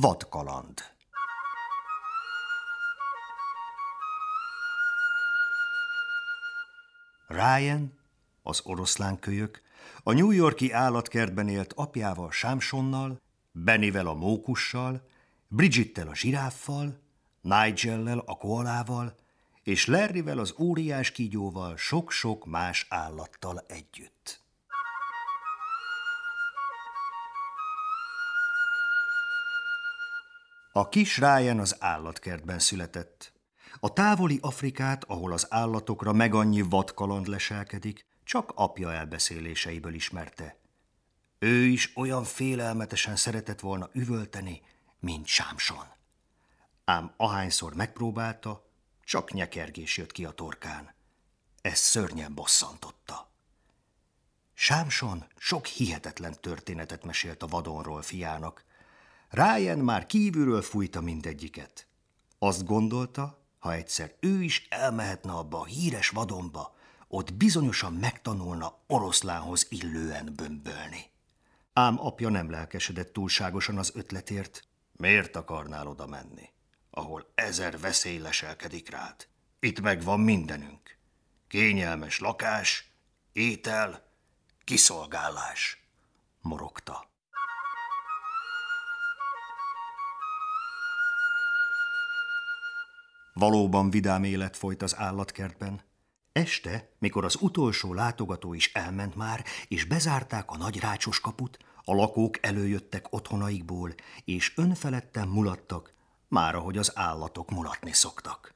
Vadkaland Ryan, az oroszlán kölyök, a New Yorki állatkertben élt apjával Sámsonnal, Benivel a mókussal, Bridgettel a zsiráffal, Nigellel a koalával, és Larryvel az óriás kígyóval sok-sok más állattal együtt. A kis Ryan az állatkertben született. A távoli Afrikát, ahol az állatokra meg annyi vadkaland leselkedik, csak apja elbeszéléseiből ismerte. Ő is olyan félelmetesen szeretett volna üvölteni, mint Sámson. Ám ahányszor megpróbálta, csak nyekergés jött ki a torkán. Ez szörnyen bosszantotta. Sámson sok hihetetlen történetet mesélt a vadonról fiának. Ryan már kívülről fújta mindegyiket. Azt gondolta, ha egyszer ő is elmehetne abba a híres vadonba, ott bizonyosan megtanulna oroszlánhoz illően bömbölni. Ám apja nem lelkesedett túlságosan az ötletért. Miért akarnál oda menni, ahol ezer veszély leselkedik rád? Itt megvan mindenünk. Kényelmes lakás, étel, kiszolgálás, morogta. Valóban vidám élet folyt az állatkertben. Este, mikor az utolsó látogató is elment már, és bezárták a nagy rácsos kaput, a lakók előjöttek otthonaikból, és önfeledten mulattak, már ahogy az állatok mulatni szoktak.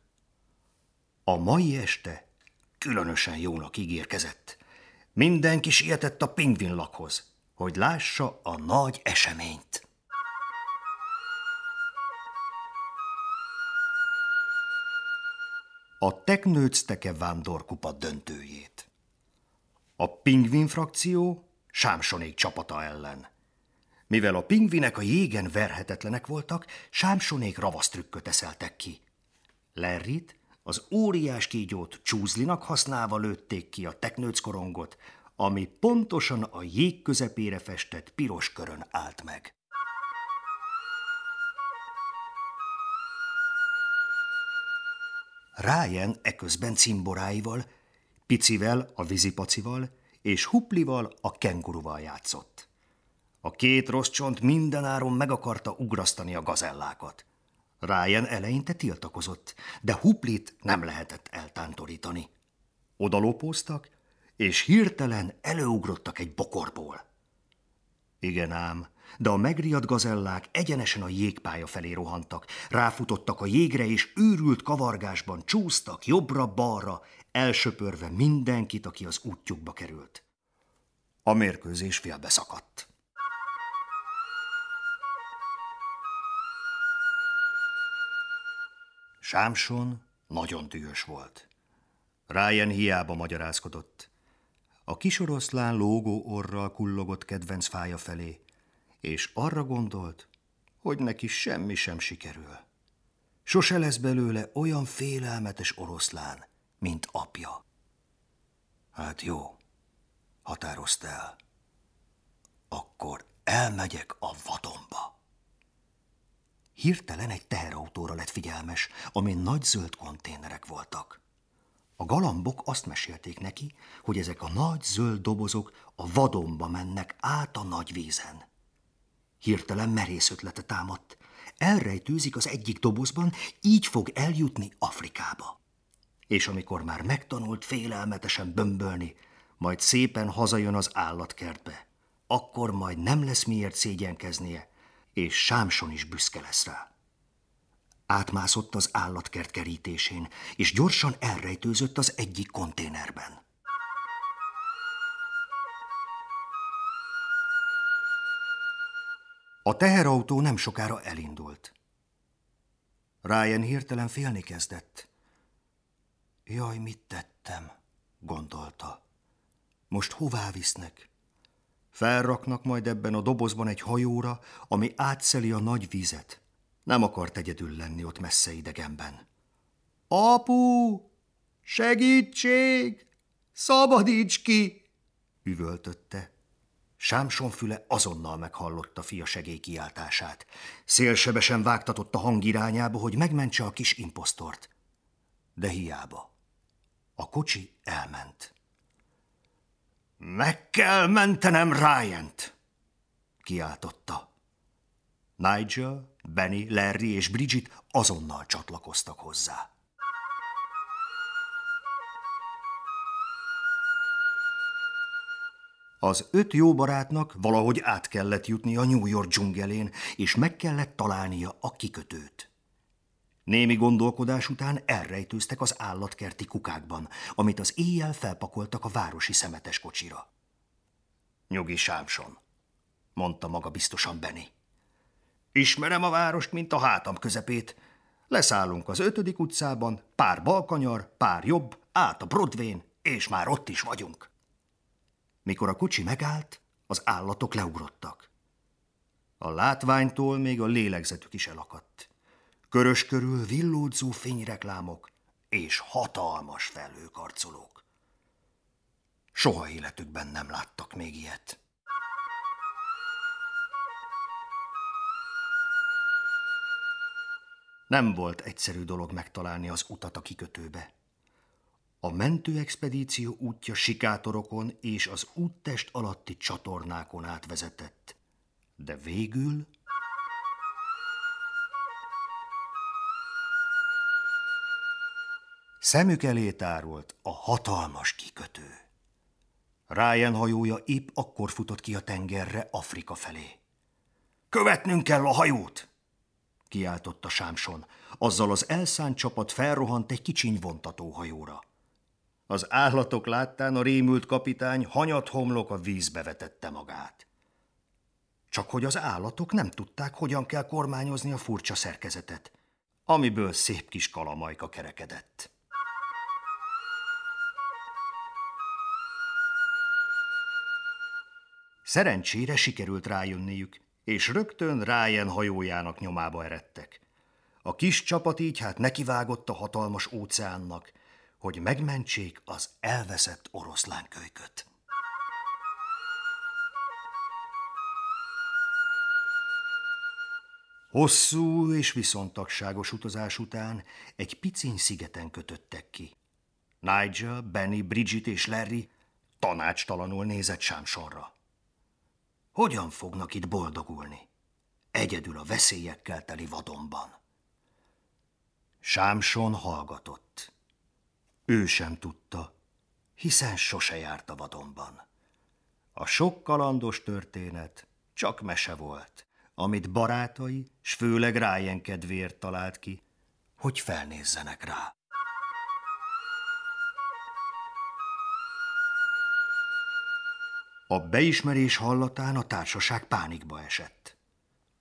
A mai este különösen jónak ígérkezett. Mindenki sietett a pingvinlakhoz, hogy lássa a nagy eseményt. A Teknőcteke vándorkupa döntőjét. A pingvin frakció Sámsonék csapata ellen. Mivel a pingvinek a jégen verhetetlenek voltak, Sámsonék ravasztrükköt eszeltek ki. Lerrit, az óriás kígyót csúzlinak használva lőtték ki a teknőc korongot, ami pontosan a jég közepére festett piros körön állt meg. Ryan eközben cimboráival, Picivel, a vízipacival, és Huplival, a kenguruval játszott. A két rossz csont mindenáron meg akarta ugrasztani a gazellákat. Ryan eleinte tiltakozott, de Huplit nem lehetett eltántorítani. Odalopóztak, és hirtelen előugrottak egy bokorból. Igen ám, de a megriadt gazellák egyenesen a jégpálya felé rohantak, ráfutottak a jégre, és őrült kavargásban csúsztak jobbra-balra, elsöpörve mindenkit, aki az útjukba került. A mérkőzés félbeszakadt. Sámson nagyon dühös volt. Ryan hiába magyarázkodott. A kisoroszlán lógó orral kullogott kedvenc fája felé, és arra gondolt, hogy neki semmi sem sikerül. Sose lesz belőle olyan félelmetes oroszlán, mint apja. Hát jó, határozta el. Akkor elmegyek a vadonba. Hirtelen egy teherautóra lett figyelmes, amin nagy zöld konténerek voltak. A galambok azt mesélték neki, hogy ezek a nagy zöld dobozok a vadonba mennek át a nagy vízen. Hirtelen merész ötlete támadt. Elrejtőzik az egyik dobozban, így fog eljutni Afrikába. És amikor már megtanult félelmetesen bömbölni, majd szépen hazajön az állatkertbe, akkor majd nem lesz miért szégyenkeznie, és Sámson is büszke lesz rá. Átmászott az állatkert kerítésén, és gyorsan elrejtőzött az egyik konténerben. A teherautó nem sokára elindult. Ryan hirtelen félni kezdett. Jaj, mit tettem, gondolta. Most hová visznek? Felraknak majd ebben a dobozban egy hajóra, ami átszeli a nagy vizet. Nem akart egyedül lenni ott messze idegenben. Apu, segítség, szabadíts ki, üvöltötte. Sámson füle azonnal meghallotta fia segély kiáltását. Szélsebesen vágtatott a hang irányába, hogy megmentse a kis imposztort. De hiába. A kocsi elment. Meg kell mentenem Ryan-t! kiáltotta. Nigel, Benny, Larry és Bridget azonnal csatlakoztak hozzá. Az öt jó barátnak valahogy át kellett jutni a New York dzsungelén, és meg kellett találnia a kikötőt. Némi gondolkodás után elrejtőztek az állatkerti kukákban, amit az éjjel felpakoltak a városi szemetes kocsira. Nyugi Sámson, mondta maga biztosan Benny. Ismerem a várost, mint a hátam közepét. Leszállunk az ötödik utcában, pár balkanyar, pár jobb, át a Broadway-n, és már ott is vagyunk. Mikor a kocsi megállt, az állatok leugrottak. A látványtól még a lélegzetük is elakadt. Körös körül villódzó fényreklámok és hatalmas felhőkarcolók. Soha életükben nem láttak még ilyet. Nem volt egyszerű dolog megtalálni az utat a kikötőbe. A mentőexpedíció útja sikátorokon és az úttest alatti csatornákon átvezetett. De végül... Szemük elé tárult a hatalmas kikötő. Ryan hajója épp akkor futott ki a tengerre Afrika felé. Követnünk kell a hajót! kiáltotta Sámson. Azzal az elszánt csapat felrohant egy kicsiny vontatóhajóra. Az állatok láttán a rémült kapitány hanyat homlok a vízbe vetette magát. Csak hogy az állatok nem tudták, hogyan kell kormányozni a furcsa szerkezetet, amiből szép kis kalamajka kerekedett. Szerencsére sikerült rájönniük, és rögtön Ryan hajójának nyomába eredtek. A kis csapat így hát nekivágott a hatalmas óceánnak, hogy megmentsék az elveszett oroszlánkölyköt. Hosszú és viszontagságos utazás után egy piciny szigeten kötöttek ki. Nigel, Benny, Bridget és Larry tanácstalanul nézett Sámsonra. Hogyan fognak itt boldogulni? Egyedül a veszélyekkel teli vadonban. Sámson hallgatott. Ő sem tudta, hiszen sose járt a vadonban. A sok kalandos történet csak mese volt, amit barátai, s főleg Ryan kedvéért talált ki, hogy felnézzenek rá. A beismerés hallatán a társaság pánikba esett.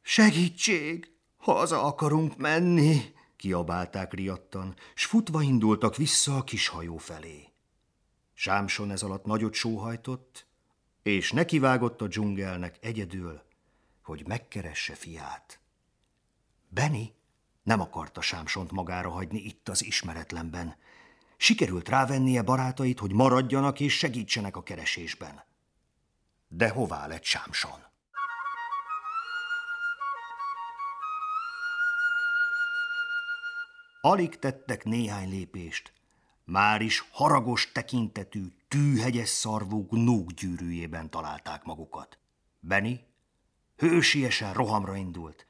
Segítség! Haza akarunk menni! Kiabálták riadtan, s futva indultak vissza a kis hajó felé. Sámson ez alatt nagyot sóhajtott, és nekivágott a dzsungelnek egyedül, hogy megkeresse fiát. Benny nem akarta Sámsont magára hagyni itt az ismeretlenben. Sikerült rávennie barátait, hogy maradjanak és segítsenek a keresésben. De hová lett Sámson? Alig tettek néhány lépést, már is haragos tekintetű, tűhegyes szarvúk nóggyűrűjében találták magukat. Benny hősiesen rohamra indult,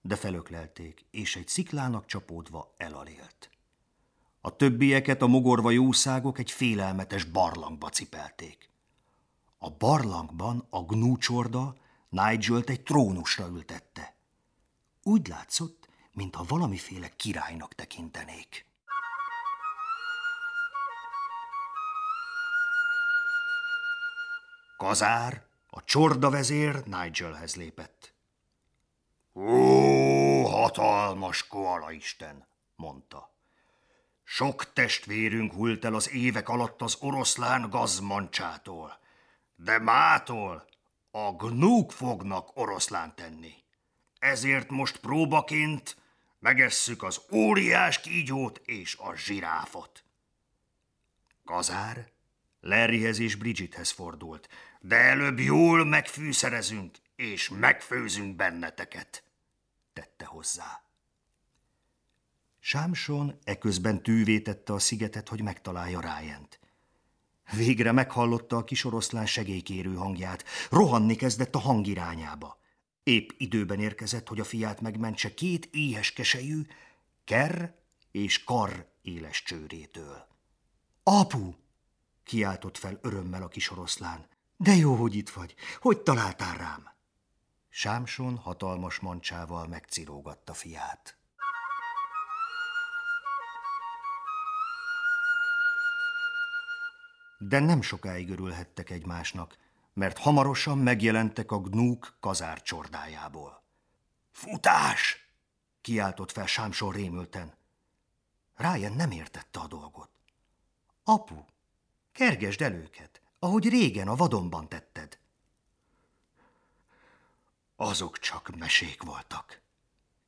de felöklelték, és egy sziklának csapódva elalélt. A többieket a mogorva jószágok egy félelmetes barlangba cipelték. A barlangban a gnúcsorda Nigel-t egy trónusra ültette. Úgy látszott, mintha valamiféle királynak tekintenék. Kazár, a csorda vezér Nigelhez lépett. Ó, hatalmas koala isten, mondta. Sok testvérünk hult el az évek alatt az oroszlán gazmancsától de mától a gnúk fognak oroszlán tenni. Ezért most próbaként megesszük az óriás kígyót és a zsiráfot. Kazár Larryhez és Bridgethez fordult. de előbb jól megfűszerezünk, és megfőzünk benneteket, tette hozzá. Sámson eközben tűvé tette a szigetet, hogy megtalálja Rájent. Végre meghallotta a kis oroszlán segélykérő hangját, rohanni kezdett a hang irányába. Épp időben érkezett, hogy a fiát megmentse két éhes kesejű, ker és kar éles csőrétől. Apu! kiáltott fel örömmel a kis oroszlán. De jó, hogy itt vagy. Hogy találtál rám? Sámson hatalmas mancsával megcirógatta fiát. De nem sokáig örülhettek egymásnak, mert hamarosan megjelentek a gnúk kazár csordájából. Futás! kiáltott fel Sámson rémülten. Ryan nem értette a dolgot. Apu, kergesd el őket, ahogy régen a vadonban tetted. Azok csak mesék voltak,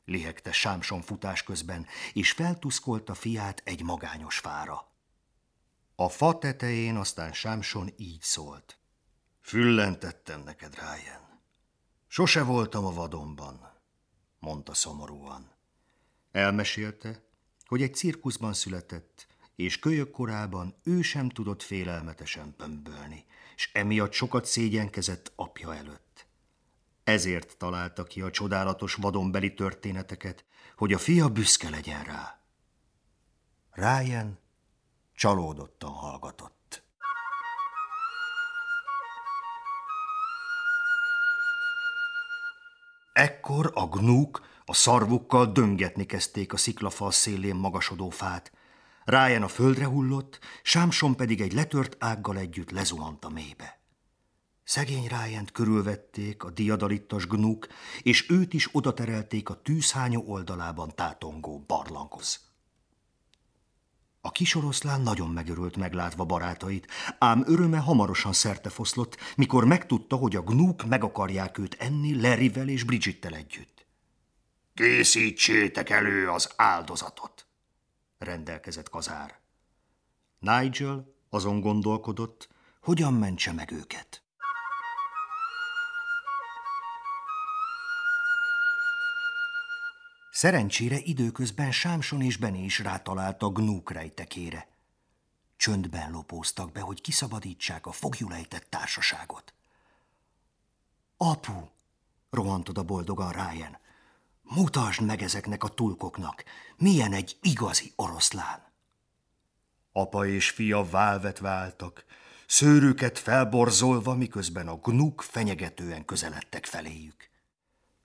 lihegte Sámson futás közben, és feltuszkolta fiát egy magányos fára. A fa tetején aztán Sámson így szólt. Füllentettem neked, Ryan. Sose voltam a vadonban, mondta szomorúan. Elmesélte, hogy egy cirkuszban született, és kölyök korában ő sem tudott félelmetesen pömbölni, és emiatt sokat szégyenkezett apja előtt. Ezért találta ki a csodálatos vadonbeli történeteket, hogy a fia büszke legyen rá. Ryan csalódottan hallgatott. Ekkor a gnúk a szarvukkal döngetni kezdték a sziklafal szélén magasodó fát. Ráján a földre hullott, Sámson pedig egy letört ággal együtt lezuhant a mélybe. Szegény Rájent körülvették a diadalittas gnúk, és őt is odaterelték a tűzhányó oldalában tátongó barlanghoz. A kisoroszlán nagyon megörült meglátva barátait, ám öröme hamarosan szertefoszlott, mikor megtudta, hogy a gnúk meg akarják őt enni Larryvel és Bridgettel együtt. Készítsétek elő az áldozatot, rendelkezett kazár. Nigel azon gondolkodott, hogyan mentse meg őket. Szerencsére időközben Sámson és Benny is rátalált a gnúk rejtekére. Csöndben lopóztak be, hogy kiszabadítsák a fogjulejtett társaságot. Apu, rohant oda boldogan Ryan, mutasd meg ezeknek a tulkoknak, milyen egy igazi oroszlán. Apa és fia válvet váltak, szőrüket felborzolva, miközben a gnuk fenyegetően közeledtek feléjük.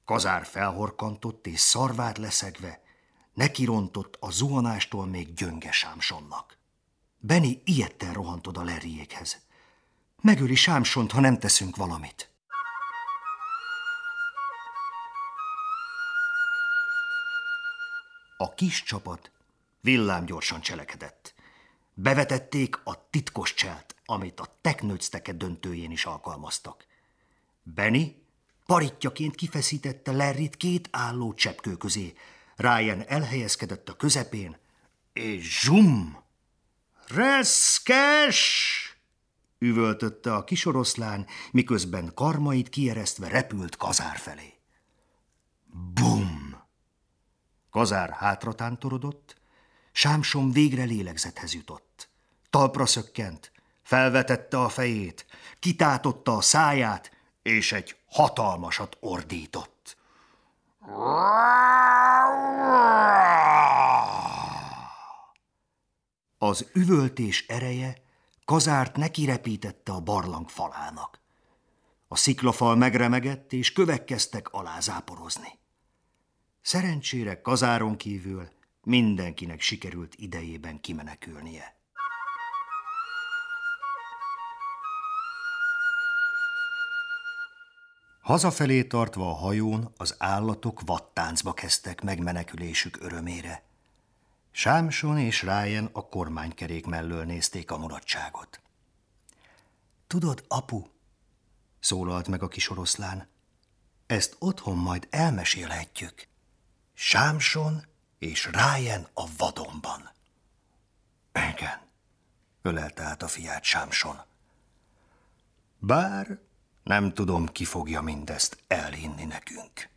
Kazár felhorkantott és szarvát leszegve, nekirontott a zuhanástól még gyönge Sámsonnak. Benny ilyetten rohant oda Lerriékhez. Megöli Sámsont, ha nem teszünk valamit. A kis csapat villámgyorsan cselekedett. Bevetették a titkos cselt, amit a teknőcteke döntőjén is alkalmaztak. Benny Paritjaként kifeszítette Larryt két álló cseppkő közé. Ryan elhelyezkedett a közepén, és zsum! Reszkes! üvöltötte a kisoroszlán, miközben karmait kieresztve repült kazár felé. Bum! Kazár hátra tántorodott, Sámson végre lélegzethez jutott. Talpra szökkent, felvetette a fejét, kitátotta a száját, és egy hatalmasat ordított. Az üvöltés ereje kazárt nekirepítette a barlang falának. A sziklafal megremegett, és kövek kezdtek alázáporozni. Szerencsére kazáron kívül mindenkinek sikerült idejében kimenekülnie. Hazafelé tartva a hajón az állatok vattáncba kezdtek megmenekülésük örömére. Sámson és Ryan a kormánykerék mellől nézték a mulatságot. Tudod, apu, szólalt meg a kis oroszlán, ezt otthon majd elmesélhetjük. Sámson és Ryan a vadonban. Igen, ölelte át a fiát Sámson. Bár nem tudom, ki fogja mindezt elhinni nekünk.